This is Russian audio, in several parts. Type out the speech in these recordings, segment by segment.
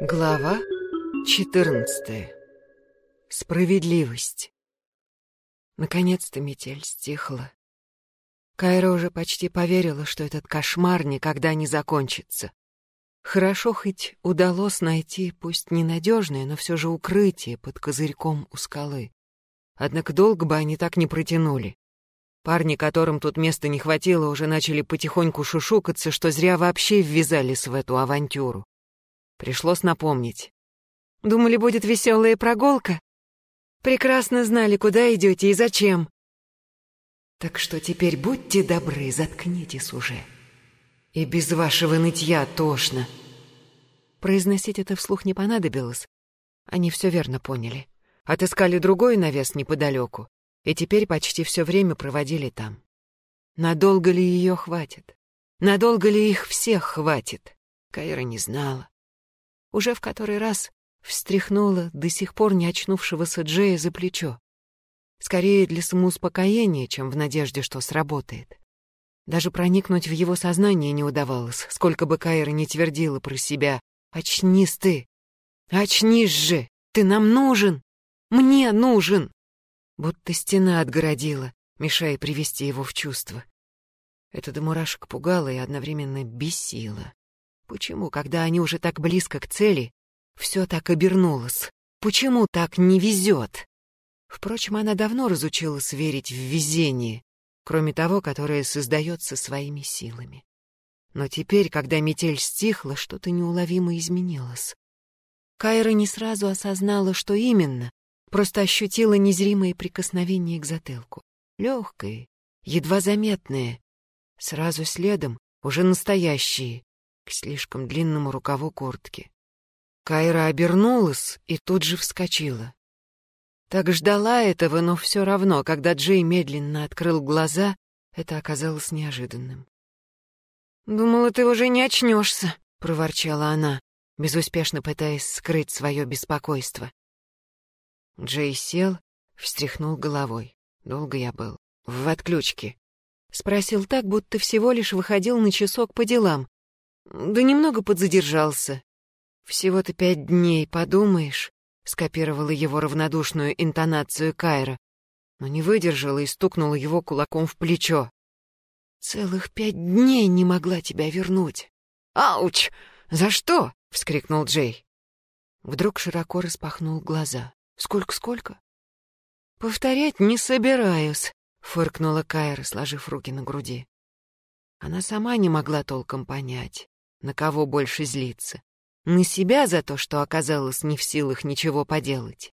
Глава 14. Справедливость. Наконец-то метель стихла. Кайра уже почти поверила, что этот кошмар никогда не закончится. Хорошо хоть удалось найти, пусть ненадежное, но все же укрытие под козырьком у скалы. Однако долго бы они так не протянули. Парни, которым тут места не хватило, уже начали потихоньку шушукаться, что зря вообще ввязались в эту авантюру. Пришлось напомнить. Думали, будет веселая прогулка? Прекрасно знали, куда идете и зачем. Так что теперь будьте добры, заткнитесь уже. И без вашего нытья тошно. Произносить это вслух не понадобилось. Они все верно поняли. Отыскали другой навес неподалеку, и теперь почти все время проводили там. Надолго ли ее хватит? Надолго ли их всех хватит? Кайра не знала уже в который раз встряхнула до сих пор не очнувшегося Джея за плечо. Скорее для самоуспокоения, чем в надежде, что сработает. Даже проникнуть в его сознание не удавалось, сколько бы Кайра не твердила про себя. «Очнись ты! Очнись же! Ты нам нужен! Мне нужен!» Будто стена отгородила, мешая привести его в чувство. Это до мурашек пугало и одновременно бесило. Почему, когда они уже так близко к цели, все так обернулось? Почему так не везет? Впрочем, она давно разучилась верить в везение, кроме того, которое создается своими силами. Но теперь, когда метель стихла, что-то неуловимо изменилось. Кайра не сразу осознала, что именно, просто ощутила незримое прикосновение к затылку. Легкое, едва заметное. Сразу следом уже настоящие, к слишком длинному рукаву куртки. Кайра обернулась и тут же вскочила. Так ждала этого, но все равно, когда Джей медленно открыл глаза, это оказалось неожиданным. «Думала, ты уже не очнешься», — проворчала она, безуспешно пытаясь скрыть свое беспокойство. Джей сел, встряхнул головой. Долго я был. В отключке. Спросил так, будто всего лишь выходил на часок по делам, да немного подзадержался. Всего-то пять дней, подумаешь, скопировала его равнодушную интонацию Кайра, но не выдержала и стукнула его кулаком в плечо. Целых пять дней не могла тебя вернуть. Ауч! За что? вскрикнул Джей. Вдруг широко распахнул глаза. Сколько-сколько? Повторять не собираюсь, фыркнула Кайра, сложив руки на груди. Она сама не могла толком понять, на кого больше злиться? На себя за то, что оказалась не в силах ничего поделать?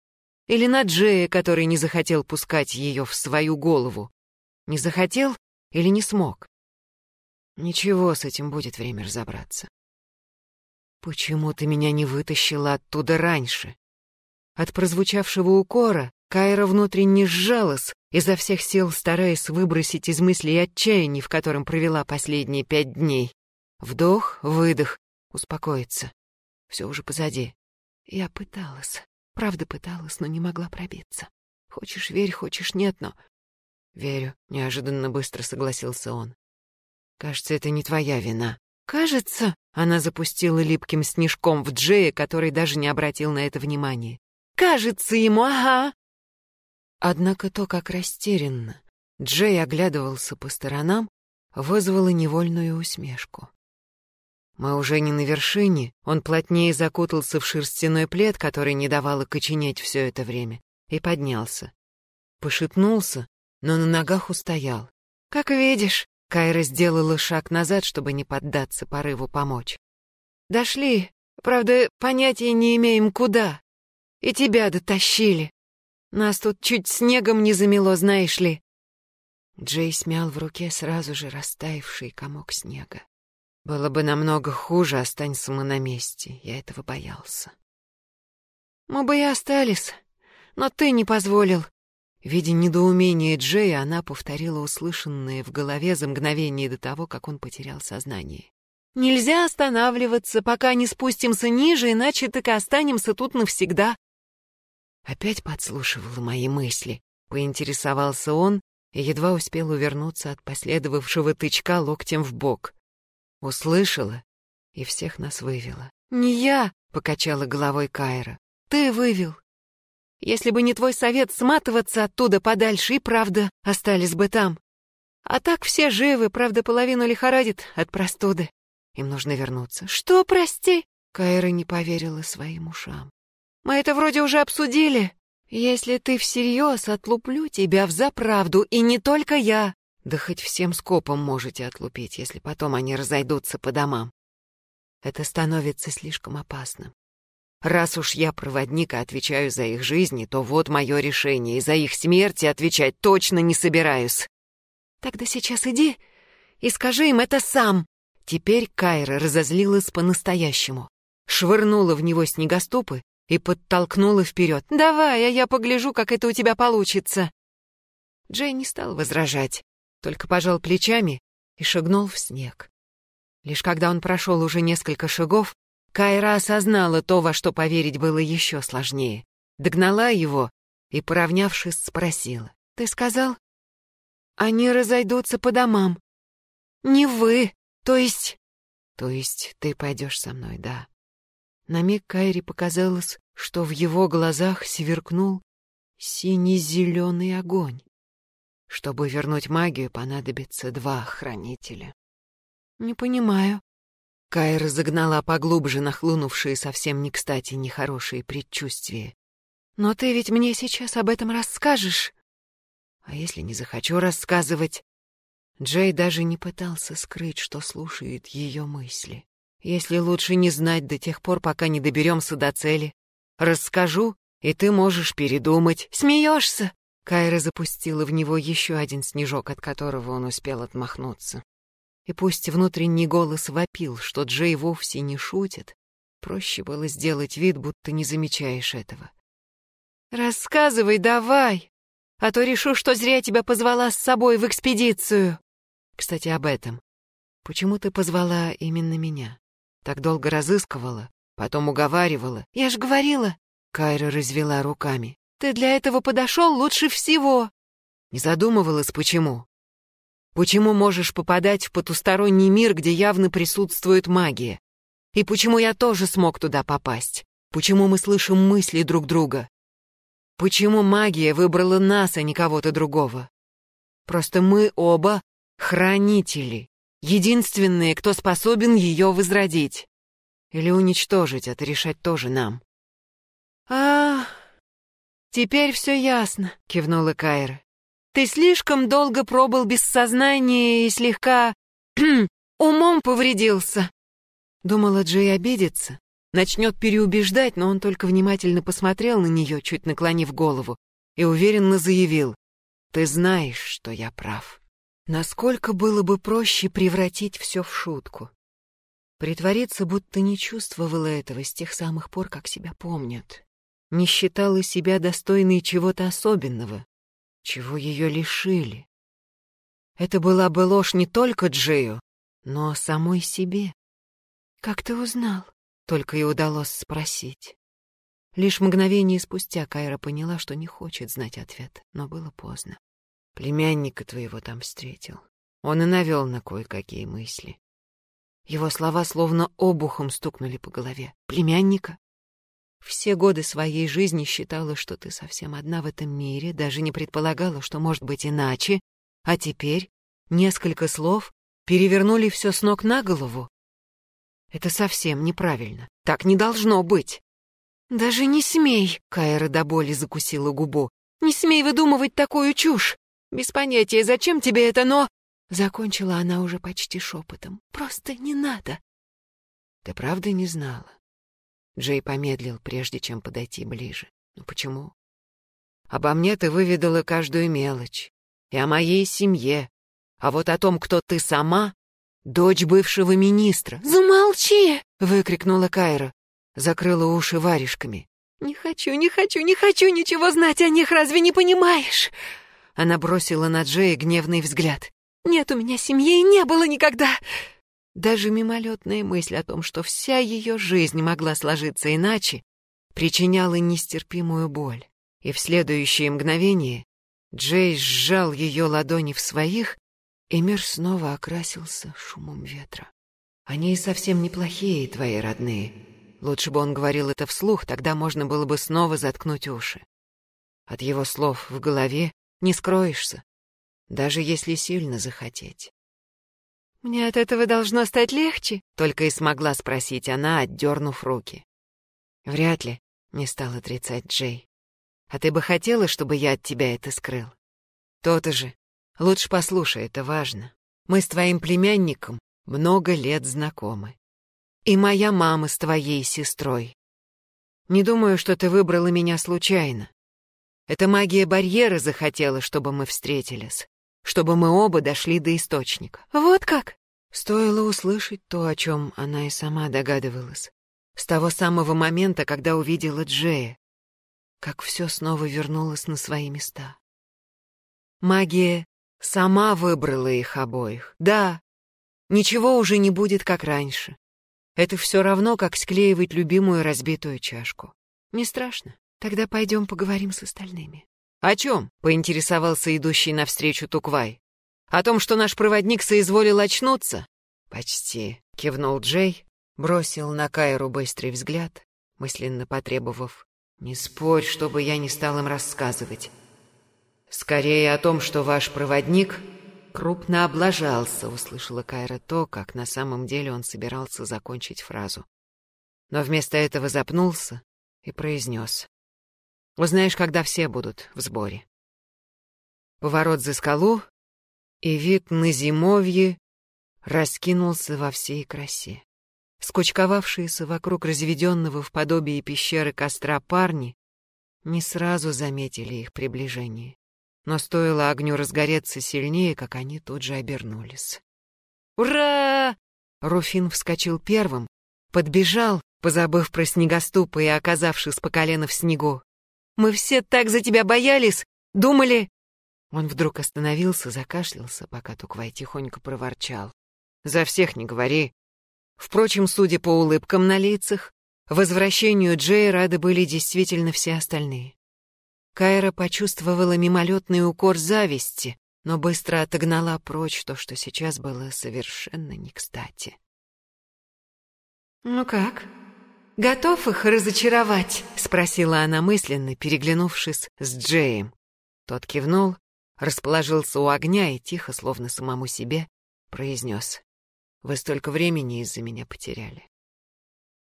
Или на Джея, который не захотел пускать ее в свою голову? Не захотел или не смог? Ничего, с этим будет время разобраться. Почему ты меня не вытащила оттуда раньше? От прозвучавшего укора Кайра внутренне сжалась, изо всех сил стараясь выбросить из мыслей отчаяние, в котором провела последние пять дней. Вдох, выдох, успокоиться. Все уже позади. Я пыталась, правда пыталась, но не могла пробиться. Хочешь верь, хочешь нет, но... Верю, неожиданно быстро согласился он. Кажется, это не твоя вина. Кажется, она запустила липким снежком в Джея, который даже не обратил на это внимания. Кажется ему, ага. Однако то, как растерянно Джей оглядывался по сторонам, вызвало невольную усмешку. Мы уже не на вершине, он плотнее закутался в шерстяной плед, который не давал окоченеть все это время, и поднялся. Пошатнулся, но на ногах устоял. «Как видишь», — Кайра сделала шаг назад, чтобы не поддаться порыву помочь. «Дошли, правда, понятия не имеем, куда. И тебя дотащили. Нас тут чуть снегом не замело, знаешь ли». Джей смял в руке сразу же растаявший комок снега. Было бы намного хуже, останься мы на месте. Я этого боялся. Мы бы и остались, но ты не позволил. Видя недоумение Джея, она повторила услышанное в голове за мгновение до того, как он потерял сознание. «Нельзя останавливаться, пока не спустимся ниже, иначе так и останемся тут навсегда». Опять подслушивала мои мысли, поинтересовался он и едва успел увернуться от последовавшего тычка локтем в бок. Услышала и всех нас вывела. «Не я!» — покачала головой Кайра. «Ты вывел. Если бы не твой совет сматываться оттуда подальше, и правда остались бы там. А так все живы, правда, половину лихорадит от простуды. Им нужно вернуться. Что, прости? Кайра не поверила своим ушам. Мы это вроде уже обсудили. Если ты всерьез, отлуплю тебя в заправду, и не только я. Да хоть всем скопом можете отлупить, если потом они разойдутся по домам. Это становится слишком опасным. Раз уж я проводник и отвечаю за их жизни, то вот мое решение, и за их смерти отвечать точно не собираюсь. Тогда сейчас иди и скажи им это сам. Теперь Кайра разозлилась по-настоящему. Швырнула в него снегоступы и подтолкнула вперед. «Давай, а я погляжу, как это у тебя получится». Джей не стал возражать, только пожал плечами и шагнул в снег. Лишь когда он прошел уже несколько шагов, Кайра осознала то, во что поверить было еще сложнее. Догнала его и, поравнявшись, спросила. «Ты сказал? Они разойдутся по домам. Не вы, то есть...» «То есть ты пойдешь со мной, да?» На миг Кайре показалось, что в его глазах сверкнул синий-зеленый огонь. Чтобы вернуть магию, понадобится два хранителя. «Не понимаю», Кайра загнала поглубже нахлынувшие совсем не кстати нехорошие предчувствия. «Но ты ведь мне сейчас об этом расскажешь?» «А если не захочу рассказывать?» Джей даже не пытался скрыть, что слушает ее мысли. «Если лучше не знать до тех пор, пока не доберемся до цели. Расскажу, и ты можешь передумать. Смеешься?» Кайра запустила в него еще один снежок, от которого он успел отмахнуться. И пусть внутренний голос вопил, что Джей вовсе не шутит, проще было сделать вид, будто не замечаешь этого. «Рассказывай давай, а то решу, что зря тебя позвала с собой в экспедицию». «Кстати, об этом. Почему ты позвала именно меня? Так долго разыскивала, потом уговаривала. Я ж говорила». Кайра развела руками. «Ты для этого подошел лучше всего». Не задумывалась, почему. Почему можешь попадать в потусторонний мир, где явно присутствует магия? И почему я тоже смог туда попасть? Почему мы слышим мысли друг друга? Почему магия выбрала нас, а не кого-то другого? Просто мы оба хранители, единственные, кто способен ее возродить. Или уничтожить, это решать тоже нам. «А, теперь все ясно», — кивнула Кайра. Ты слишком долго пробыл без сознания и слегка... умом повредился. Думала, Джей обидится, начнет переубеждать, но он только внимательно посмотрел на нее, чуть наклонив голову, и уверенно заявил, «Ты знаешь, что я прав». Насколько было бы проще превратить все в шутку. Притвориться, будто не чувствовала этого с тех самых пор, как себя помнят. Не считала себя достойной чего-то особенного, чего ее лишили. Это была бы ложь не только Джею, но самой себе. «Как ты узнал?» — только и удалось спросить. Лишь мгновение спустя Кайра поняла, что не хочет знать ответ, но было поздно. «Племянника твоего там встретил. Он и навел на кое-какие мысли. Его слова словно обухом стукнули по голове. «Племянника? Все годы своей жизни считала, что ты совсем одна в этом мире, даже не предполагала, что может быть иначе, а теперь несколько слов перевернули все с ног на голову. Это совсем неправильно. Так не должно быть. Даже не смей, Кайра до боли закусила губу. Не смей выдумывать такую чушь. Без понятия, зачем тебе это, но... Закончила она уже почти шепотом. Просто не надо. Ты правда не знала? Джей помедлил, прежде чем подойти ближе. «Ну почему?» «Обо мне ты выведала каждую мелочь. И о моей семье. А вот о том, кто ты сама, дочь бывшего министра». «Замолчи!» — выкрикнула Кайра. Закрыла уши варежками. «Не хочу, не хочу, не хочу ничего знать о них, разве не понимаешь?» Она бросила на Джея гневный взгляд. «Нет у меня семьи и не было никогда. Даже мимолетная мысль о том, что вся ее жизнь могла сложиться иначе, причиняла нестерпимую боль. И в следующее мгновение Джей сжал ее ладони в своих, и мир снова окрасился шумом ветра. «Они совсем неплохие, твои родные. Лучше бы он говорил это вслух, тогда можно было бы снова заткнуть уши. От его слов в голове не скроешься, даже если сильно захотеть. «Мне от этого должно стать легче?» — только и смогла спросить она, отдернув руки. «Вряд ли», — не стал отрицать Джей. «А ты бы хотела, чтобы я от тебя это скрыл?» «То-то же. Лучше послушай, это важно. Мы с твоим племянником много лет знакомы. И моя мама с твоей сестрой. Не думаю, что ты выбрала меня случайно. Это магия барьера захотела, чтобы мы встретились чтобы мы оба дошли до источника. Вот как? Стоило услышать то, о чем она и сама догадывалась. С того самого момента, когда увидела Джея, как все снова вернулось на свои места. Магия сама выбрала их обоих. Да, ничего уже не будет, как раньше. Это все равно, как склеивать любимую разбитую чашку. Не страшно. Тогда пойдем поговорим с остальными. «О чем?» — поинтересовался идущий навстречу Туквай. «О том, что наш проводник соизволил очнуться?» «Почти», — кивнул Джей, бросил на Кайру быстрый взгляд, мысленно потребовав. «Не спорь, чтобы я не стал им рассказывать. Скорее о том, что ваш проводник крупно облажался», — услышала Кайра то, как на самом деле он собирался закончить фразу. Но вместо этого запнулся и произнес. Узнаешь, когда все будут в сборе. Поворот за скалу, и вид на зимовье раскинулся во всей красе. Скучковавшиеся вокруг разведенного в подобии пещеры костра парни не сразу заметили их приближение. Но стоило огню разгореться сильнее, как они тут же обернулись. «Ура!» Руфин вскочил первым, подбежал, позабыв про снегоступы и оказавшись по колено в снегу. Мы все так за тебя боялись, думали...» Он вдруг остановился, закашлялся, пока Туквай тихонько проворчал. «За всех не говори». Впрочем, судя по улыбкам на лицах, возвращению Джея рады были действительно все остальные. Кайра почувствовала мимолетный укор зависти, но быстро отогнала прочь то, что сейчас было совершенно не кстати. «Ну как?» «Готов их разочаровать?» — спросила она мысленно, переглянувшись с Джеем. Тот кивнул, расположился у огня и тихо, словно самому себе, произнес. «Вы столько времени из-за меня потеряли.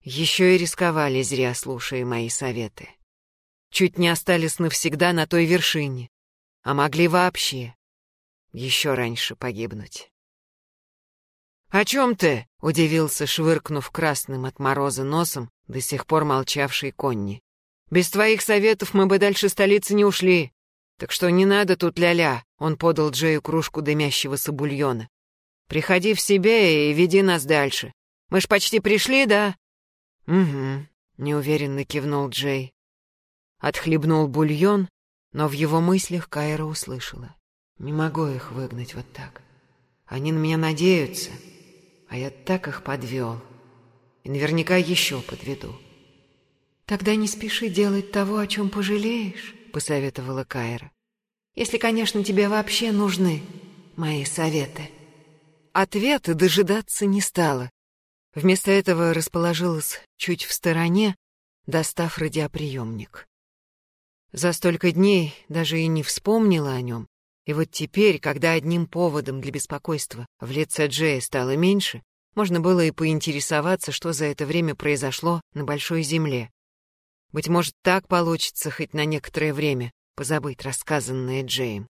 Еще и рисковали зря, слушая мои советы. Чуть не остались навсегда на той вершине, а могли вообще еще раньше погибнуть». «О чем ты?» — удивился, швыркнув красным от мороза носом, до сих пор молчавший Конни. «Без твоих советов мы бы дальше столицы не ушли. Так что не надо тут ля-ля», — он подал Джею кружку дымящегося бульона. «Приходи в себя и веди нас дальше. Мы ж почти пришли, да?» «Угу», — неуверенно кивнул Джей. Отхлебнул бульон, но в его мыслях Кайра услышала. «Не могу их выгнать вот так. Они на меня надеются, а я так их подвел» и наверняка еще подведу. «Тогда не спеши делать того, о чем пожалеешь», — посоветовала Кайра. «Если, конечно, тебе вообще нужны мои советы». Ответа дожидаться не стала. Вместо этого расположилась чуть в стороне, достав радиоприемник. За столько дней даже и не вспомнила о нем, и вот теперь, когда одним поводом для беспокойства в лице Джея стало меньше, можно было и поинтересоваться, что за это время произошло на Большой Земле. Быть может, так получится хоть на некоторое время позабыть рассказанное Джейм.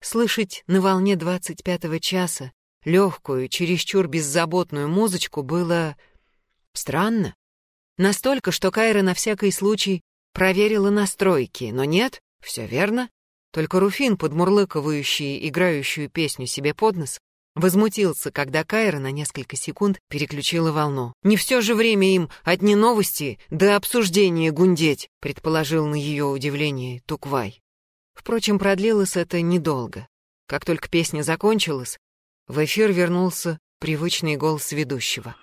Слышать на волне двадцать пятого часа легкую, чересчур беззаботную музычку было странно. Настолько, что Кайра на всякий случай проверила настройки, но нет, все верно. Только Руфин, подмурлыкивающий играющую песню себе под нос, Возмутился, когда Кайра на несколько секунд переключила волну. «Не все же время им одни новости до обсуждения гундеть», предположил на ее удивление Туквай. Впрочем, продлилось это недолго. Как только песня закончилась, в эфир вернулся привычный голос ведущего.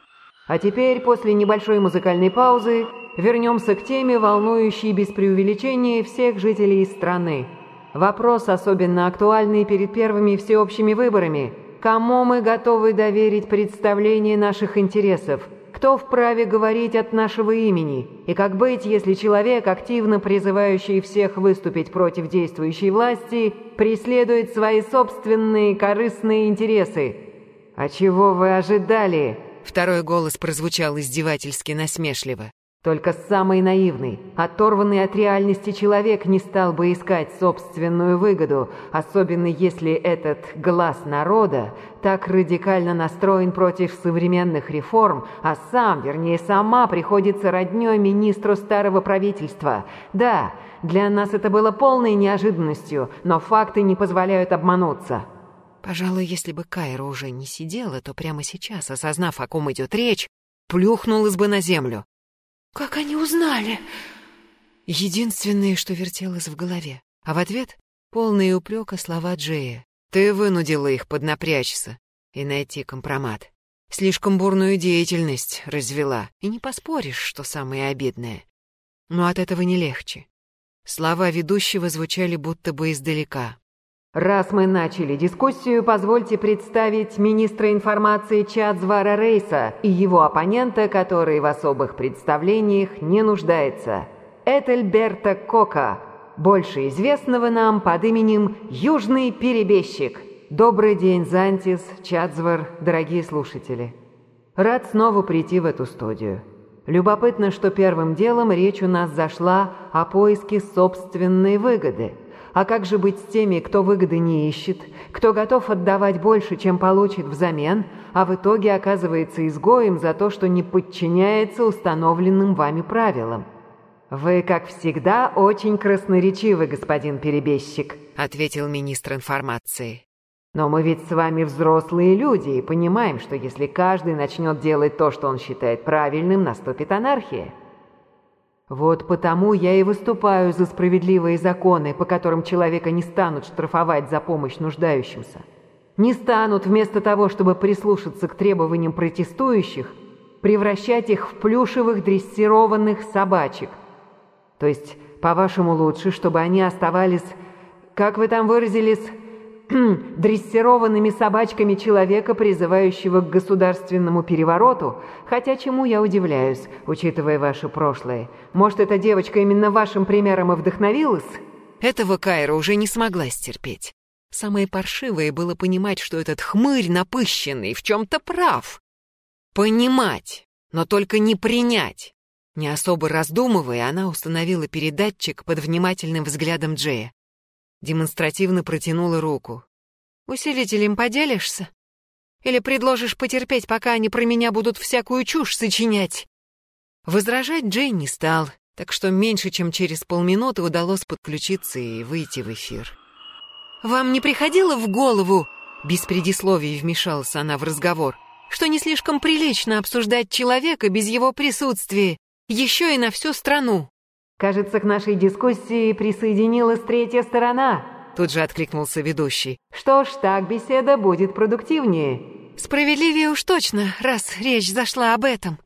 А теперь, после небольшой музыкальной паузы, вернемся к теме, волнующей без преувеличения всех жителей страны. Вопрос особенно актуальный перед первыми всеобщими выборами – Кому мы готовы доверить представление наших интересов? Кто вправе говорить от нашего имени? И как быть, если человек, активно призывающий всех выступить против действующей власти, преследует свои собственные корыстные интересы? А чего вы ожидали? Второй голос прозвучал издевательски насмешливо. Только самый наивный, оторванный от реальности человек не стал бы искать собственную выгоду, особенно если этот глаз народа так радикально настроен против современных реформ, а сам, вернее сама, приходится роднёй министру старого правительства. Да, для нас это было полной неожиданностью, но факты не позволяют обмануться. Пожалуй, если бы Кайра уже не сидела, то прямо сейчас, осознав, о ком идет речь, плюхнулась бы на землю. «Как они узнали?» Единственное, что вертелось в голове. А в ответ — полные упрека слова Джея. «Ты вынудила их поднапрячься и найти компромат. Слишком бурную деятельность развела, и не поспоришь, что самое обидное. Но от этого не легче. Слова ведущего звучали будто бы издалека. Раз мы начали дискуссию, позвольте представить министра информации Чадзвара Рейса и его оппонента, который в особых представлениях не нуждается. Этельберта Кока, больше известного нам под именем Южный Перебежчик. Добрый день, Зантис, Чадзвар, дорогие слушатели. Рад снова прийти в эту студию. Любопытно, что первым делом речь у нас зашла о поиске собственной выгоды – а как же быть с теми, кто выгоды не ищет, кто готов отдавать больше, чем получит взамен, а в итоге оказывается изгоем за то, что не подчиняется установленным вами правилам? «Вы, как всегда, очень красноречивы, господин перебежчик», — ответил министр информации. «Но мы ведь с вами взрослые люди и понимаем, что если каждый начнет делать то, что он считает правильным, наступит анархия». Вот потому я и выступаю за справедливые законы, по которым человека не станут штрафовать за помощь нуждающимся. Не станут вместо того, чтобы прислушаться к требованиям протестующих, превращать их в плюшевых дрессированных собачек. То есть, по-вашему, лучше, чтобы они оставались, как вы там выразились, дрессированными собачками человека, призывающего к государственному перевороту, хотя чему я удивляюсь, учитывая ваше прошлое. Может, эта девочка именно вашим примером и вдохновилась? Этого Кайра уже не смогла стерпеть. Самое паршивое было понимать, что этот хмырь напыщенный в чем-то прав. Понимать, но только не принять. Не особо раздумывая, она установила передатчик под внимательным взглядом Джея. Демонстративно протянула руку. «Усилителем поделишься? Или предложишь потерпеть, пока они про меня будут всякую чушь сочинять?» Возражать Джей не стал, так что меньше чем через полминуты удалось подключиться и выйти в эфир. «Вам не приходило в голову?» Без предисловий вмешалась она в разговор что не слишком прилично обсуждать человека без его присутствия, еще и на всю страну. «Кажется, к нашей дискуссии присоединилась третья сторона», тут же откликнулся ведущий. «Что ж, так беседа будет продуктивнее». «Справедливее уж точно, раз речь зашла об этом.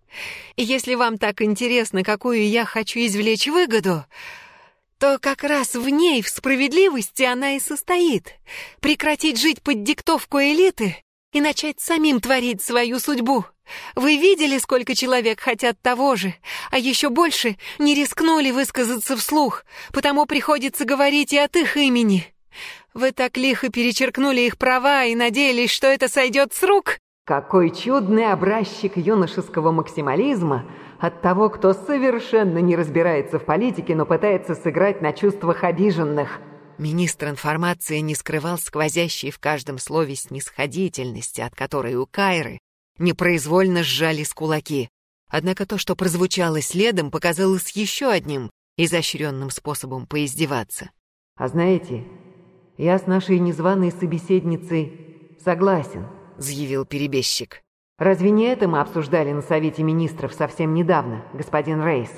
И если вам так интересно, какую я хочу извлечь выгоду, то как раз в ней, в справедливости, она и состоит. Прекратить жить под диктовку элиты и начать самим творить свою судьбу. Вы видели, сколько человек хотят того же, а еще больше не рискнули высказаться вслух, потому приходится говорить и от их имени. Вы так лихо перечеркнули их права и надеялись, что это сойдет с рук? Какой чудный образчик юношеского максимализма от того, кто совершенно не разбирается в политике, но пытается сыграть на чувствах обиженных. Министр информации не скрывал сквозящей в каждом слове снисходительности, от которой у Кайры непроизвольно сжались кулаки. Однако то, что прозвучало следом, показалось еще одним изощренным способом поиздеваться. «А знаете, я с нашей незваной собеседницей согласен», — заявил перебежчик. «Разве не это мы обсуждали на Совете Министров совсем недавно, господин Рейс?»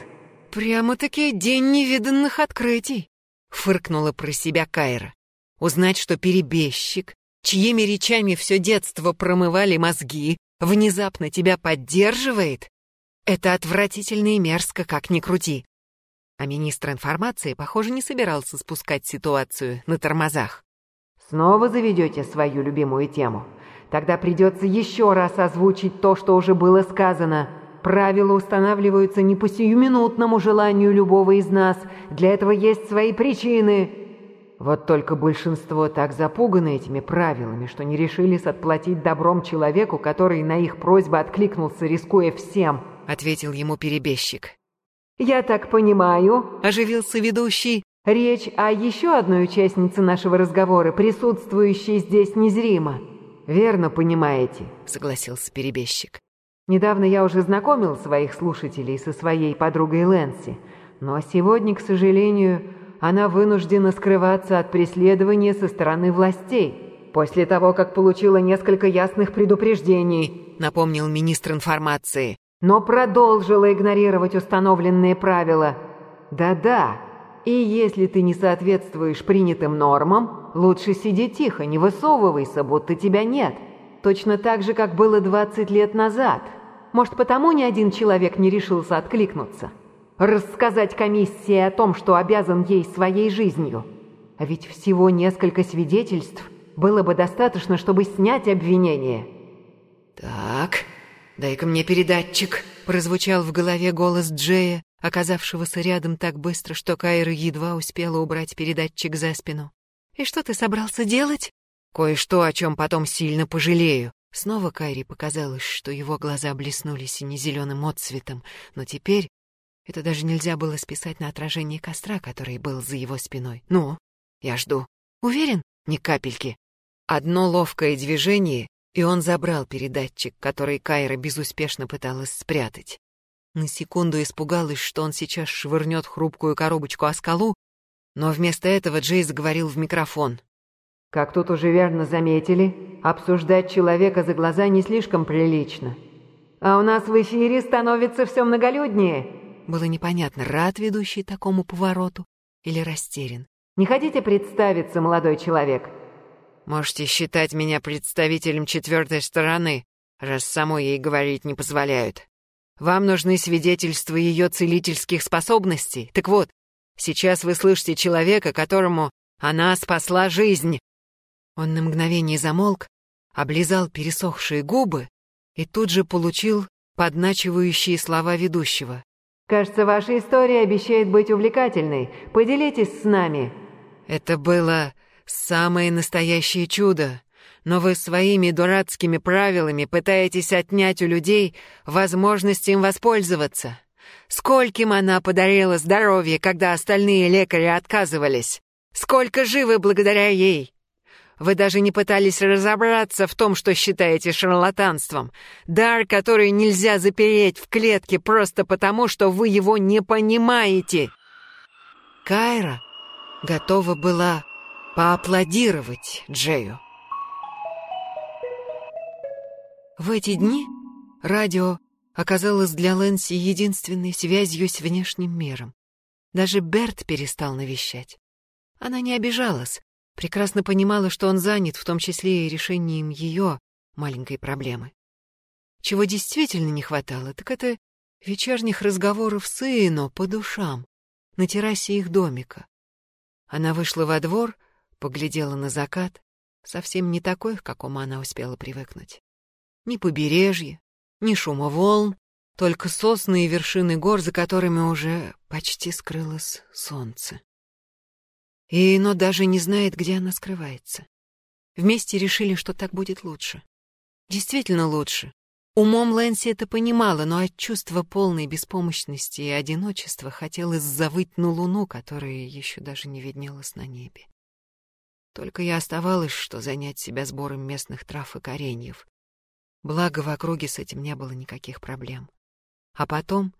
«Прямо-таки день невиданных открытий», — фыркнула про себя Кайра. «Узнать, что перебежчик, чьими речами все детство промывали мозги, внезапно тебя поддерживает, это отвратительно и мерзко, как ни крути. А министр информации, похоже, не собирался спускать ситуацию на тормозах. «Снова заведете свою любимую тему? Тогда придется еще раз озвучить то, что уже было сказано. Правила устанавливаются не по сиюминутному желанию любого из нас. Для этого есть свои причины. Вот только большинство так запуганы этими правилами, что не решились отплатить добром человеку, который на их просьбы откликнулся, рискуя всем», — ответил ему перебежчик. «Я так понимаю», — оживился ведущий, «речь о еще одной участнице нашего разговора, присутствующей здесь незримо». «Верно понимаете», — согласился перебежчик. «Недавно я уже знакомил своих слушателей со своей подругой Лэнси, но сегодня, к сожалению, она вынуждена скрываться от преследования со стороны властей, после того, как получила несколько ясных предупреждений», напомнил министр информации. «Но продолжила игнорировать установленные правила. Да-да, и если ты не соответствуешь принятым нормам, лучше сиди тихо, не высовывайся, будто тебя нет. Точно так же, как было 20 лет назад. Может, потому ни один человек не решился откликнуться? Рассказать комиссии о том, что обязан ей своей жизнью. А ведь всего несколько свидетельств было бы достаточно, чтобы снять обвинение. «Так, дай-ка мне передатчик», — прозвучал в голове голос Джея, оказавшегося рядом так быстро, что Кайра едва успела убрать передатчик за спину. «И что ты собрался делать?» «Кое-что, о чем потом сильно пожалею». Снова Кайри показалось, что его глаза блеснули сине-зеленым отцветом, но теперь это даже нельзя было списать на отражение костра, который был за его спиной. «Ну, я жду. Уверен? Ни капельки». Одно ловкое движение, и он забрал передатчик, который Кайра безуспешно пыталась спрятать. На секунду испугалась, что он сейчас швырнет хрупкую коробочку о скалу, но вместо этого Джейс говорил в микрофон. «Как тут уже верно заметили, обсуждать человека за глаза не слишком прилично. А у нас в эфире становится все многолюднее». Было непонятно, рад ведущий такому повороту или растерян. «Не хотите представиться, молодой человек?» «Можете считать меня представителем четвертой стороны, раз самой ей говорить не позволяют. Вам нужны свидетельства ее целительских способностей? Так вот, сейчас вы слышите человека, которому она спасла жизнь». Он на мгновение замолк, облизал пересохшие губы и тут же получил подначивающие слова ведущего. «Кажется, ваша история обещает быть увлекательной. Поделитесь с нами». Это было самое настоящее чудо но вы своими дурацкими правилами пытаетесь отнять у людей возможность им воспользоваться. Скольким она подарила здоровье, когда остальные лекари отказывались? Сколько живы благодаря ей? Вы даже не пытались разобраться в том, что считаете шарлатанством. Дар, который нельзя запереть в клетке просто потому, что вы его не понимаете. Кайра готова была поаплодировать Джею. В эти дни радио оказалось для Лэнси единственной связью с внешним миром. Даже Берт перестал навещать. Она не обижалась, прекрасно понимала, что он занят, в том числе и решением ее маленькой проблемы. Чего действительно не хватало, так это вечерних разговоров с Ино по душам на террасе их домика. Она вышла во двор, поглядела на закат, совсем не такой, к какому она успела привыкнуть. Ни побережья, ни шума волн, только сосны и вершины гор, за которыми уже почти скрылось солнце. И Ино даже не знает, где она скрывается. Вместе решили, что так будет лучше. Действительно лучше. Умом Лэнси это понимала, но от чувства полной беспомощности и одиночества хотелось завыть на луну, которая еще даже не виднелась на небе. Только и оставалось, что занять себя сбором местных трав и кореньев, Благо, в округе с этим не было никаких проблем. А потом,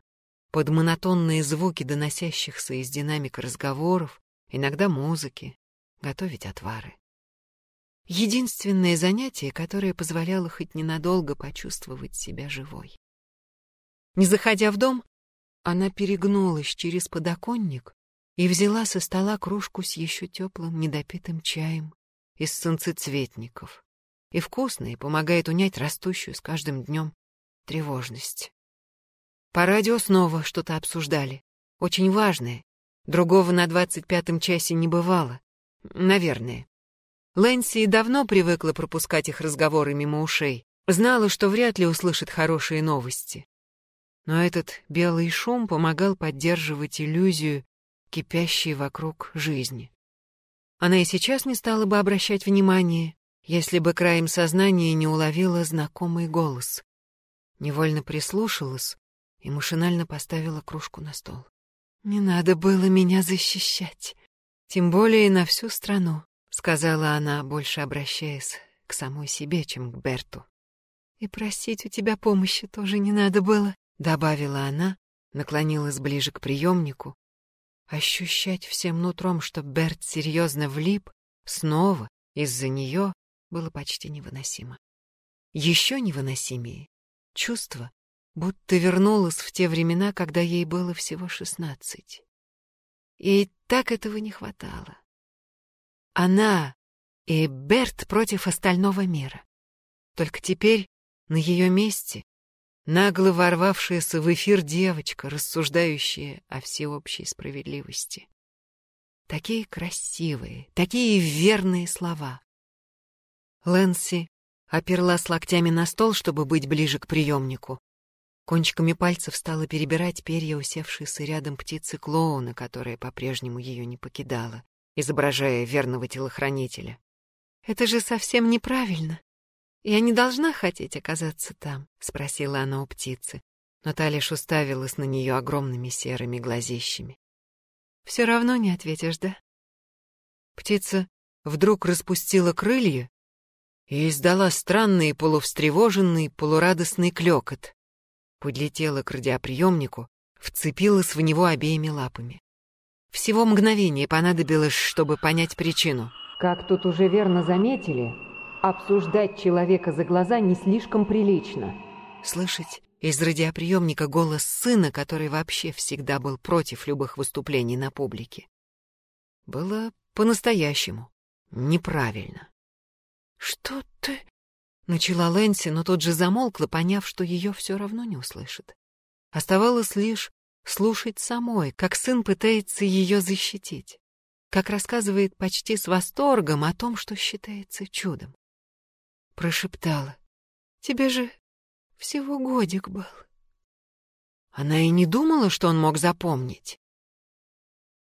под монотонные звуки доносящихся из динамика разговоров, иногда музыки, готовить отвары. Единственное занятие, которое позволяло хоть ненадолго почувствовать себя живой. Не заходя в дом, она перегнулась через подоконник и взяла со стола кружку с еще теплым недопитым чаем из солнцецветников и вкусно, и помогает унять растущую с каждым днем тревожность. По радио снова что-то обсуждали. Очень важное. Другого на двадцать пятом часе не бывало. Наверное. Лэнси давно привыкла пропускать их разговоры мимо ушей. Знала, что вряд ли услышит хорошие новости. Но этот белый шум помогал поддерживать иллюзию кипящей вокруг жизни. Она и сейчас не стала бы обращать внимания, если бы краем сознания не уловила знакомый голос. Невольно прислушалась и машинально поставила кружку на стол. «Не надо было меня защищать, тем более на всю страну», — сказала она, больше обращаясь к самой себе, чем к Берту. «И просить у тебя помощи тоже не надо было», — добавила она, наклонилась ближе к приемнику. Ощущать всем нутром, что Берт серьезно влип, снова, из-за нее, было почти невыносимо. Еще невыносимее — чувство, будто вернулась в те времена, когда ей было всего шестнадцать. И так этого не хватало. Она и Берт против остального мира. Только теперь на ее месте нагло ворвавшаяся в эфир девочка, рассуждающая о всеобщей справедливости. Такие красивые, такие верные слова. Лэнси оперлась локтями на стол, чтобы быть ближе к приемнику. Кончиками пальцев стала перебирать перья усевшейся рядом птицы-клоуна, которая по-прежнему ее не покидала, изображая верного телохранителя. «Это же совсем неправильно. Я не должна хотеть оказаться там», — спросила она у птицы, но та лишь уставилась на нее огромными серыми глазищами. «Все равно не ответишь, да?» Птица вдруг распустила крылья и издала странный полувстревоженный, полурадостный клёкот подлетела к радиоприемнику, вцепилась в него обеими лапами. Всего мгновение понадобилось, чтобы понять причину. Как тут уже верно заметили, обсуждать человека за глаза не слишком прилично. Слышать из радиоприемника голос сына, который вообще всегда был против любых выступлений на публике. Было по-настоящему неправильно. «Что ты...» Начала Лэнси, но тут же замолкла, поняв, что ее все равно не услышит. Оставалось лишь слушать самой, как сын пытается ее защитить, как рассказывает почти с восторгом о том, что считается чудом. Прошептала. «Тебе же всего годик был». Она и не думала, что он мог запомнить.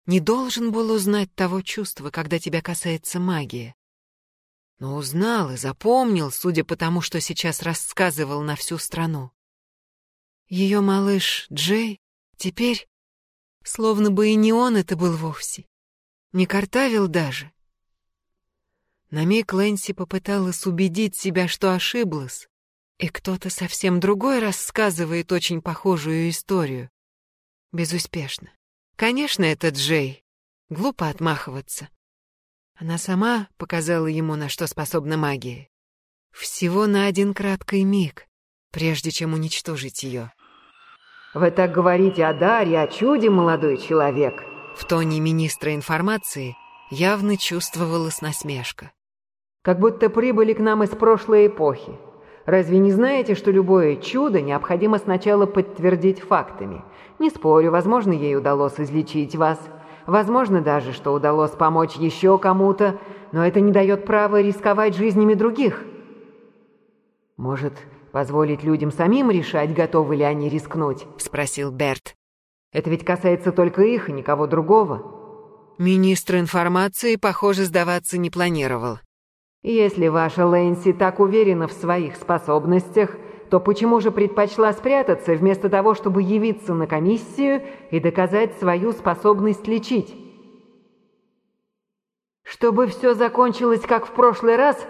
Не должен был узнать того чувства, когда тебя касается магия но узнал и запомнил, судя по тому, что сейчас рассказывал на всю страну. Ее малыш Джей теперь, словно бы и не он это был вовсе, не картавил даже. На миг Лэнси попыталась убедить себя, что ошиблась, и кто-то совсем другой рассказывает очень похожую историю. Безуспешно. Конечно, это Джей. Глупо отмахиваться. Она сама показала ему, на что способна магия. Всего на один краткий миг, прежде чем уничтожить ее. «Вы так говорите о даре, о чуде, молодой человек!» В тоне министра информации явно чувствовалась насмешка. «Как будто прибыли к нам из прошлой эпохи. Разве не знаете, что любое чудо необходимо сначала подтвердить фактами? Не спорю, возможно, ей удалось излечить вас». Возможно даже, что удалось помочь еще кому-то, но это не дает права рисковать жизнями других. Может, позволить людям самим решать, готовы ли они рискнуть? Спросил Берт. Это ведь касается только их и никого другого. Министр информации, похоже, сдаваться не планировал. Если ваша Лэнси так уверена в своих способностях, то почему же предпочла спрятаться вместо того, чтобы явиться на комиссию и доказать свою способность лечить? Чтобы все закончилось как в прошлый раз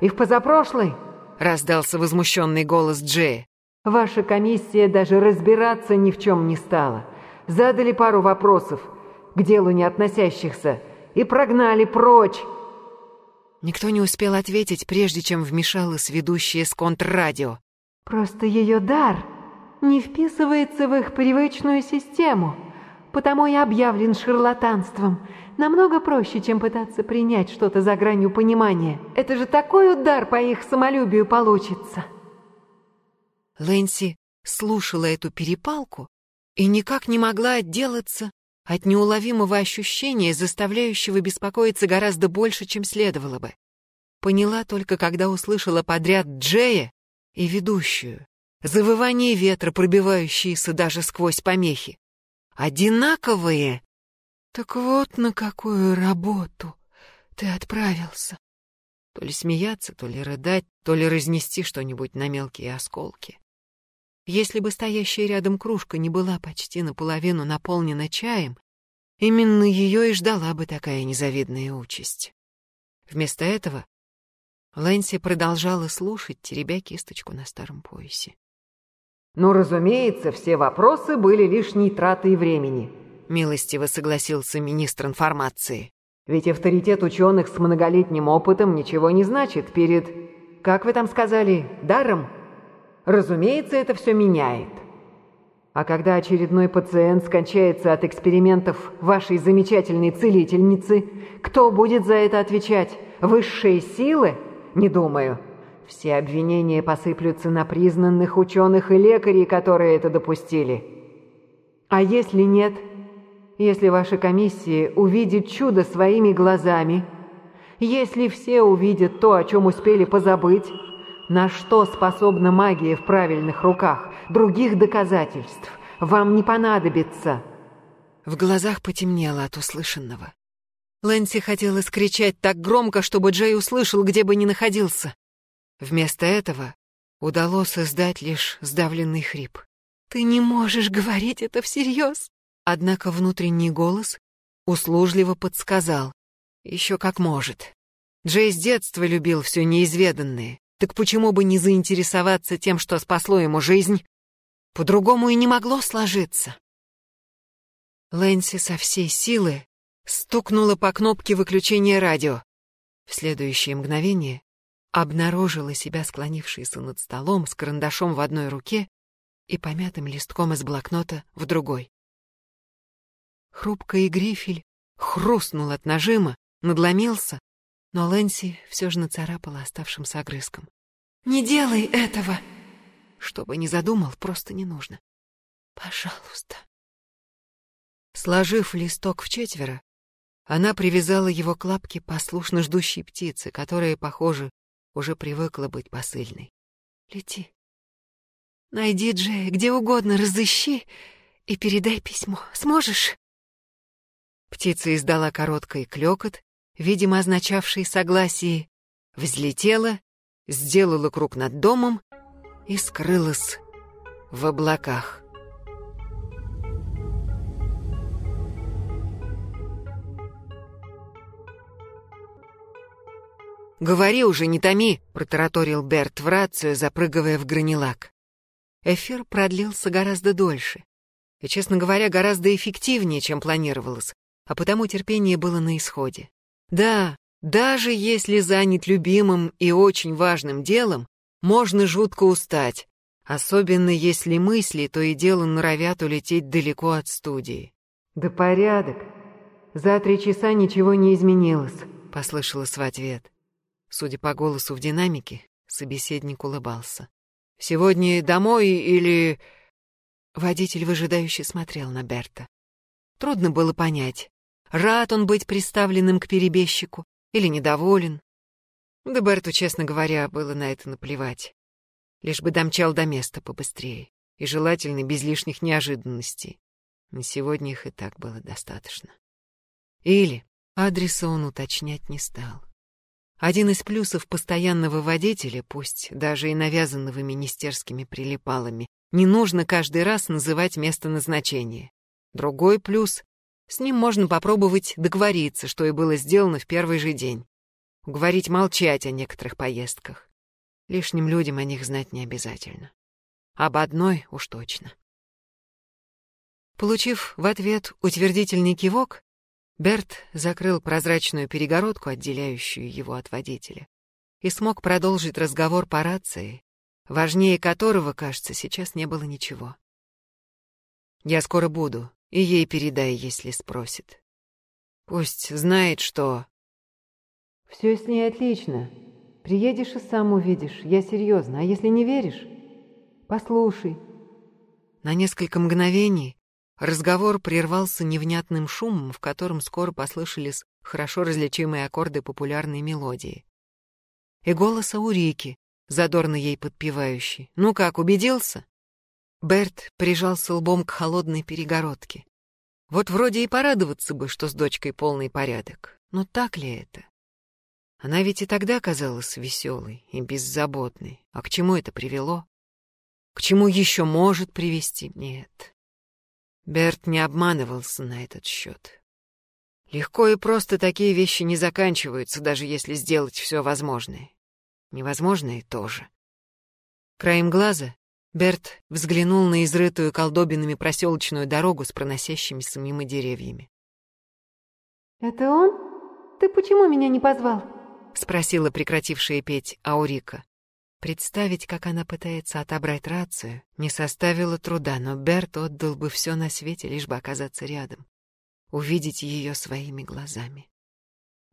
и в позапрошлый? Раздался возмущенный голос Джея. Ваша комиссия даже разбираться ни в чем не стала. Задали пару вопросов, к делу не относящихся, и прогнали прочь. Никто не успел ответить, прежде чем вмешалась ведущая с контррадио. Просто ее дар не вписывается в их привычную систему, потому и объявлен шарлатанством. Намного проще, чем пытаться принять что-то за гранью понимания. Это же такой удар по их самолюбию получится. Лэнси слушала эту перепалку и никак не могла отделаться от неуловимого ощущения, заставляющего беспокоиться гораздо больше, чем следовало бы. Поняла только, когда услышала подряд Джея и ведущую. завывание ветра, пробивающиеся даже сквозь помехи. Одинаковые. Так вот на какую работу ты отправился. То ли смеяться, то ли рыдать, то ли разнести что-нибудь на мелкие осколки. Если бы стоящая рядом кружка не была почти наполовину наполнена чаем, именно ее и ждала бы такая незавидная участь. Вместо этого Лэнси продолжала слушать, теребя кисточку на старом поясе. «Ну, разумеется, все вопросы были лишней тратой времени», — милостиво согласился министр информации. «Ведь авторитет ученых с многолетним опытом ничего не значит перед, как вы там сказали, даром?» Разумеется, это все меняет. А когда очередной пациент скончается от экспериментов вашей замечательной целительницы, кто будет за это отвечать? Высшие силы? Не думаю. Все обвинения посыплются на признанных ученых и лекарей, которые это допустили. А если нет? Если ваша комиссия увидит чудо своими глазами? Если все увидят то, о чем успели позабыть? На что способна магия в правильных руках? Других доказательств вам не понадобится. В глазах потемнело от услышанного. Лэнси хотела скричать так громко, чтобы Джей услышал, где бы ни находился. Вместо этого удалось издать лишь сдавленный хрип. «Ты не можешь говорить это всерьез!» Однако внутренний голос услужливо подсказал. Еще как может. Джей с детства любил все неизведанное. Так почему бы не заинтересоваться тем, что спасло ему жизнь? По-другому и не могло сложиться. Лэнси со всей силы стукнула по кнопке выключения радио. В следующее мгновение обнаружила себя склонившейся над столом с карандашом в одной руке и помятым листком из блокнота в другой. Хрупкий грифель хрустнул от нажима, надломился, но Лэнси все же нацарапала оставшимся огрызком. «Не делай этого!» Что бы ни задумал, просто не нужно. «Пожалуйста». Сложив листок в четверо, она привязала его к лапке послушно ждущей птицы, которая, похоже, уже привыкла быть посыльной. «Лети. Найди Джея где угодно, разыщи и передай письмо. Сможешь?» Птица издала короткий клёкот, видимо, означавший согласие, взлетела, сделала круг над домом и скрылась в облаках. «Говори уже, не томи!» — протараторил Берт в рацию, запрыгивая в гранилак. Эфир продлился гораздо дольше. И, честно говоря, гораздо эффективнее, чем планировалось, а потому терпение было на исходе. Да, даже если занят любимым и очень важным делом, можно жутко устать, особенно если мысли то и дело норовят улететь далеко от студии. «Да порядок. За три часа ничего не изменилось», — послышалось в ответ. Судя по голосу в динамике, собеседник улыбался. «Сегодня домой или...» Водитель выжидающе смотрел на Берта. Трудно было понять, Рад он быть представленным к перебежчику или недоволен. Да Берту, честно говоря, было на это наплевать. Лишь бы домчал до места побыстрее. И желательно без лишних неожиданностей. На сегодня их и так было достаточно. Или адреса он уточнять не стал. Один из плюсов постоянного водителя, пусть даже и навязанного министерскими прилипалами, не нужно каждый раз называть место назначения. Другой плюс с ним можно попробовать договориться, что и было сделано в первый же день. Уговорить молчать о некоторых поездках. Лишним людям о них знать не обязательно. Об одной уж точно. Получив в ответ утвердительный кивок, Берт закрыл прозрачную перегородку, отделяющую его от водителя, и смог продолжить разговор по рации, важнее которого, кажется, сейчас не было ничего. «Я скоро буду. И ей передай, если спросит. Пусть знает, что... Все с ней отлично. Приедешь и сам увидишь. Я серьезно. А если не веришь, послушай. На несколько мгновений разговор прервался невнятным шумом, в котором скоро послышались хорошо различимые аккорды популярной мелодии. И голоса Урики, задорно ей подпевающий. «Ну как, убедился?» Берт прижался лбом к холодной перегородке. Вот вроде и порадоваться бы, что с дочкой полный порядок. Но так ли это? Она ведь и тогда казалась веселой и беззаботной. А к чему это привело? К чему еще может привести? Нет. Берт не обманывался на этот счет. Легко и просто такие вещи не заканчиваются, даже если сделать все возможное. Невозможное тоже. Краем глаза Берт взглянул на изрытую колдобинами проселочную дорогу с проносящимися мимо деревьями. «Это он? Ты почему меня не позвал?» — спросила прекратившая петь Аурика. Представить, как она пытается отобрать рацию, не составило труда, но Берт отдал бы все на свете, лишь бы оказаться рядом, увидеть ее своими глазами.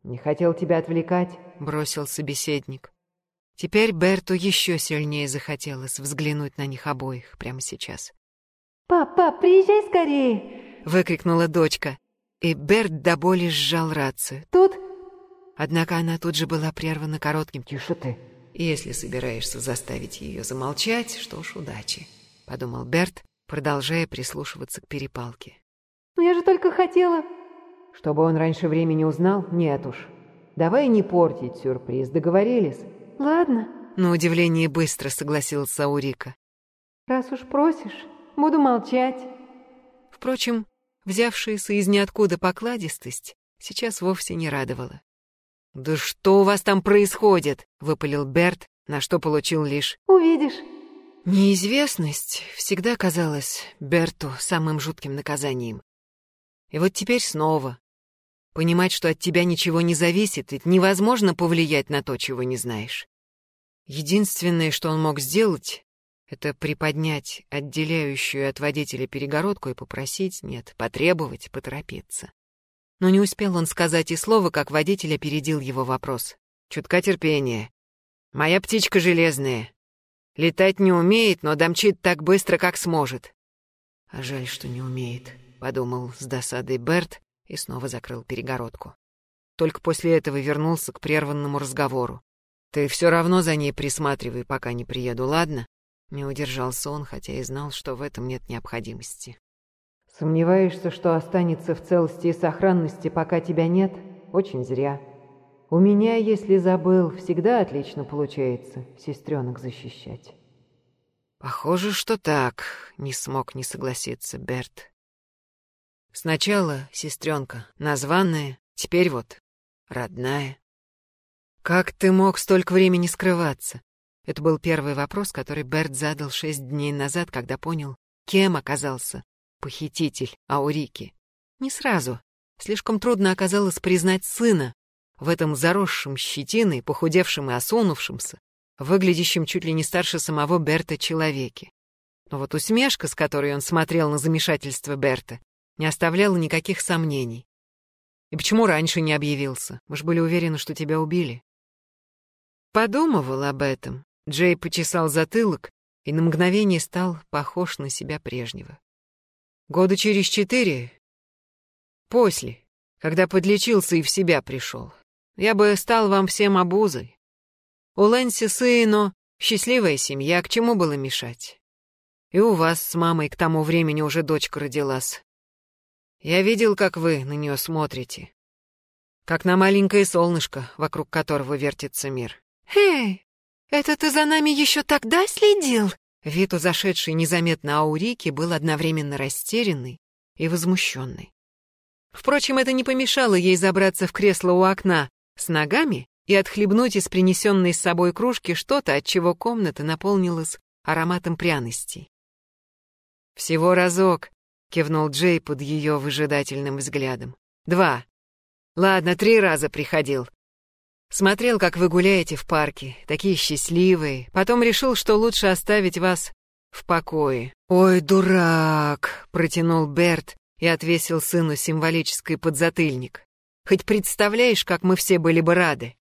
«Не хотел тебя отвлекать», — бросил собеседник. Теперь Берту еще сильнее захотелось взглянуть на них обоих прямо сейчас. «Пап, пап, приезжай скорее!» — выкрикнула дочка. И Берт до боли сжал рацию. «Тут...» Однако она тут же была прервана коротким «Тише ты!» «Если собираешься заставить ее замолчать, что ж, удачи», — подумал Берт, продолжая прислушиваться к перепалке. «Но я же только хотела...» «Чтобы он раньше времени узнал? Нет уж. Давай не портить сюрприз, договорились?» «Ладно». На удивление быстро согласился Урика. «Раз уж просишь, буду молчать». Впрочем, взявшаяся из ниоткуда покладистость сейчас вовсе не радовала. «Да что у вас там происходит?» — выпалил Берт, на что получил лишь «Увидишь». Неизвестность всегда казалась Берту самым жутким наказанием. И вот теперь снова. Понимать, что от тебя ничего не зависит, ведь невозможно повлиять на то, чего не знаешь. Единственное, что он мог сделать, это приподнять отделяющую от водителя перегородку и попросить, нет, потребовать, поторопиться. Но не успел он сказать и слова, как водитель опередил его вопрос. Чутка терпения. «Моя птичка железная. Летать не умеет, но домчит так быстро, как сможет». «А жаль, что не умеет», — подумал с досадой Берт и снова закрыл перегородку. Только после этого вернулся к прерванному разговору. Ты все равно за ней присматривай, пока не приеду, ладно? Не удержался он, хотя и знал, что в этом нет необходимости. Сомневаешься, что останется в целости и сохранности, пока тебя нет? Очень зря. У меня, если забыл, всегда отлично получается сестренок защищать. Похоже, что так, не смог не согласиться Берт. Сначала сестренка, названная, теперь вот родная. «Как ты мог столько времени скрываться?» Это был первый вопрос, который Берт задал шесть дней назад, когда понял, кем оказался похититель Аурики. Не сразу. Слишком трудно оказалось признать сына в этом заросшем щетиной, похудевшем и осунувшемся, выглядящем чуть ли не старше самого Берта человеке. Но вот усмешка, с которой он смотрел на замешательство Берта, не оставляла никаких сомнений. «И почему раньше не объявился? Мы же были уверены, что тебя убили». Подумывал об этом. Джей почесал затылок и на мгновение стал похож на себя прежнего. Года через четыре, после, когда подлечился и в себя пришел, я бы стал вам всем обузой. У Лэнси сыну счастливая семья, к чему было мешать? И у вас с мамой к тому времени уже дочка родилась. Я видел, как вы на нее смотрите. Как на маленькое солнышко, вокруг которого вертится мир. «Эй, это ты за нами еще тогда следил?» Вид у зашедшей незаметно Аурики был одновременно растерянный и возмущенный. Впрочем, это не помешало ей забраться в кресло у окна с ногами и отхлебнуть из принесенной с собой кружки что-то, от чего комната наполнилась ароматом пряностей. «Всего разок», — кивнул Джей под ее выжидательным взглядом. «Два. Ладно, три раза приходил. Смотрел, как вы гуляете в парке, такие счастливые. Потом решил, что лучше оставить вас в покое. «Ой, дурак!» — протянул Берт и отвесил сыну символический подзатыльник. «Хоть представляешь, как мы все были бы рады?»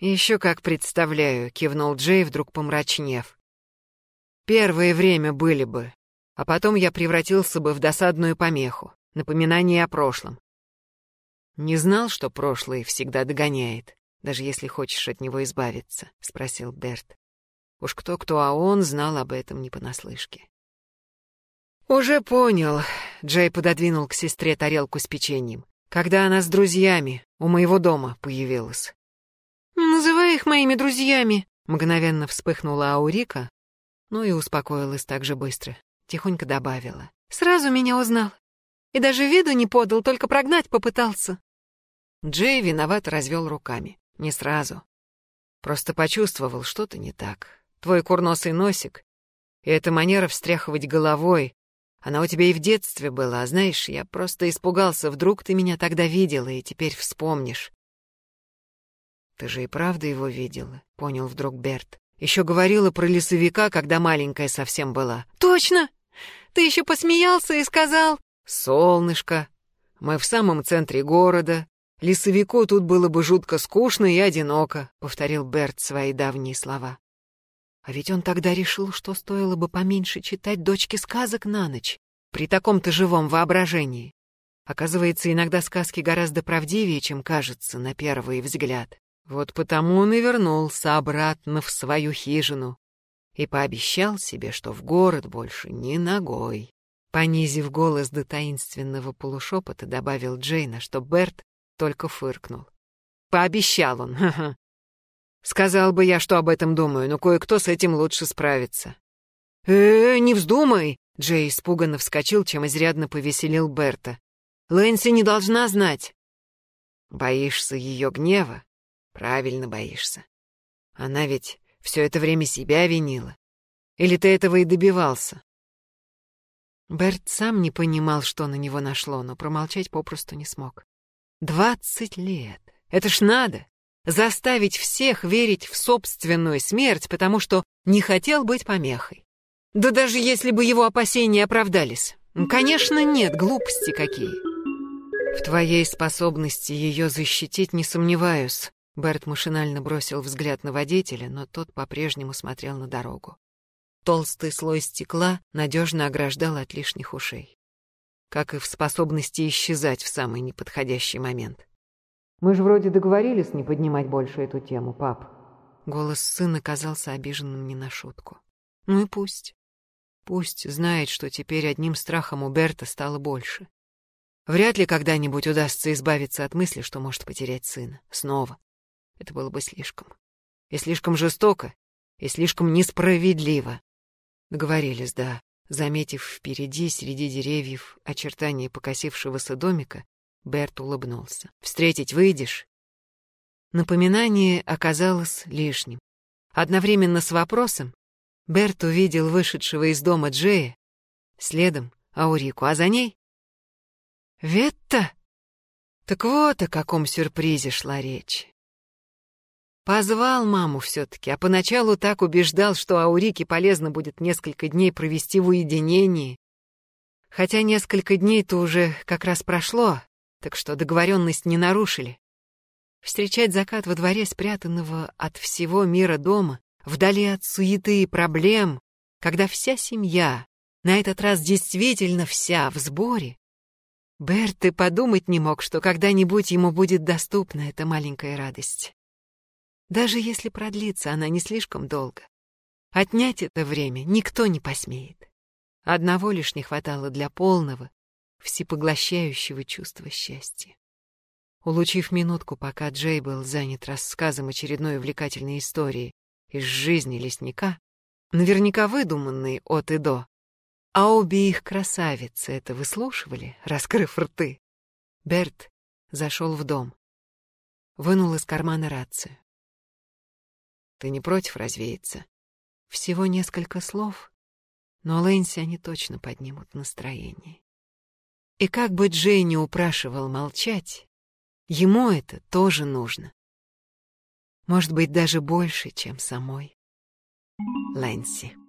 «Еще как представляю», — кивнул Джей, вдруг помрачнев. «Первое время были бы, а потом я превратился бы в досадную помеху, напоминание о прошлом. Не знал, что прошлое всегда догоняет даже если хочешь от него избавиться?» — спросил Берт. Уж кто-кто, а он знал об этом не понаслышке. «Уже понял», — Джей пододвинул к сестре тарелку с печеньем, когда она с друзьями у моего дома появилась. «Называй их моими друзьями», — мгновенно вспыхнула Аурика, но и успокоилась так же быстро, тихонько добавила. «Сразу меня узнал. И даже виду не подал, только прогнать попытался». Джей виновато развел руками. Не сразу. Просто почувствовал, что-то не так. Твой курносый носик и эта манера встряхивать головой, она у тебя и в детстве была, а знаешь, я просто испугался, вдруг ты меня тогда видела и теперь вспомнишь. Ты же и правда его видела, понял вдруг Берт. Еще говорила про лесовика, когда маленькая совсем была. Точно! Ты еще посмеялся и сказал... Солнышко, мы в самом центре города. Лесовику тут было бы жутко скучно и одиноко, повторил Берт свои давние слова. А ведь он тогда решил, что стоило бы поменьше читать дочке сказок на ночь, при таком-то живом воображении. Оказывается, иногда сказки гораздо правдивее, чем кажется на первый взгляд. Вот потому он и вернулся обратно в свою хижину и пообещал себе, что в город больше ни ногой. Понизив голос до таинственного полушепота, добавил Джейна, что Берт только фыркнул. Пообещал он, ха-ха. Сказал бы я, что об этом думаю, но кое-кто с этим лучше справится. «Э, -э не вздумай!» — Джей испуганно вскочил, чем изрядно повеселил Берта. «Лэнси не должна знать!» «Боишься ее гнева?» «Правильно боишься. Она ведь все это время себя винила. Или ты этого и добивался?» Берт сам не понимал, что на него нашло, но промолчать попросту не смог. «Двадцать лет! Это ж надо! заставить всех верить в собственную смерть, потому что не хотел быть помехой. Да даже если бы его опасения оправдались. Конечно, нет, глупости какие. В твоей способности ее защитить не сомневаюсь. Берт машинально бросил взгляд на водителя, но тот по-прежнему смотрел на дорогу. Толстый слой стекла надежно ограждал от лишних ушей. Как и в способности исчезать в самый неподходящий момент. Мы же вроде договорились не поднимать больше эту тему, пап. Голос сына казался обиженным не на шутку. Ну и пусть. Пусть знает, что теперь одним страхом у Берта стало больше. Вряд ли когда-нибудь удастся избавиться от мысли, что может потерять сына. Снова. Это было бы слишком. И слишком жестоко, и слишком несправедливо. Договорились, да. Заметив впереди, среди деревьев, очертания покосившегося домика, Берт улыбнулся. «Встретить выйдешь?» Напоминание оказалось лишним. Одновременно с вопросом Берт увидел вышедшего из дома Джея, следом Аурику, а за ней — Ветта! Так вот о каком сюрпризе шла речь. Позвал маму все-таки, а поначалу так убеждал, что Аурике полезно будет несколько дней провести в уединении. Хотя несколько дней-то уже как раз прошло, так что договоренность не нарушили. Встречать закат во дворе спрятанного от всего мира дома, вдали от суеты и проблем, когда вся семья, на этот раз действительно вся, в сборе. Берт и подумать не мог, что когда-нибудь ему будет доступна эта маленькая радость. Даже если продлится она не слишком долго. Отнять это время никто не посмеет. Одного лишь не хватало для полного, всепоглощающего чувства счастья. Улучив минутку, пока Джей был занят рассказом очередной увлекательной истории из жизни лесника, наверняка выдуманной от и до, а обе их красавицы это выслушивали, раскрыв рты, Берт зашел в дом, вынул из кармана рацию. «Ты не против развеяться?» Всего несколько слов, но Лэнси они точно поднимут настроение. И как бы Джей не упрашивал молчать, ему это тоже нужно. Может быть, даже больше, чем самой Лэнси.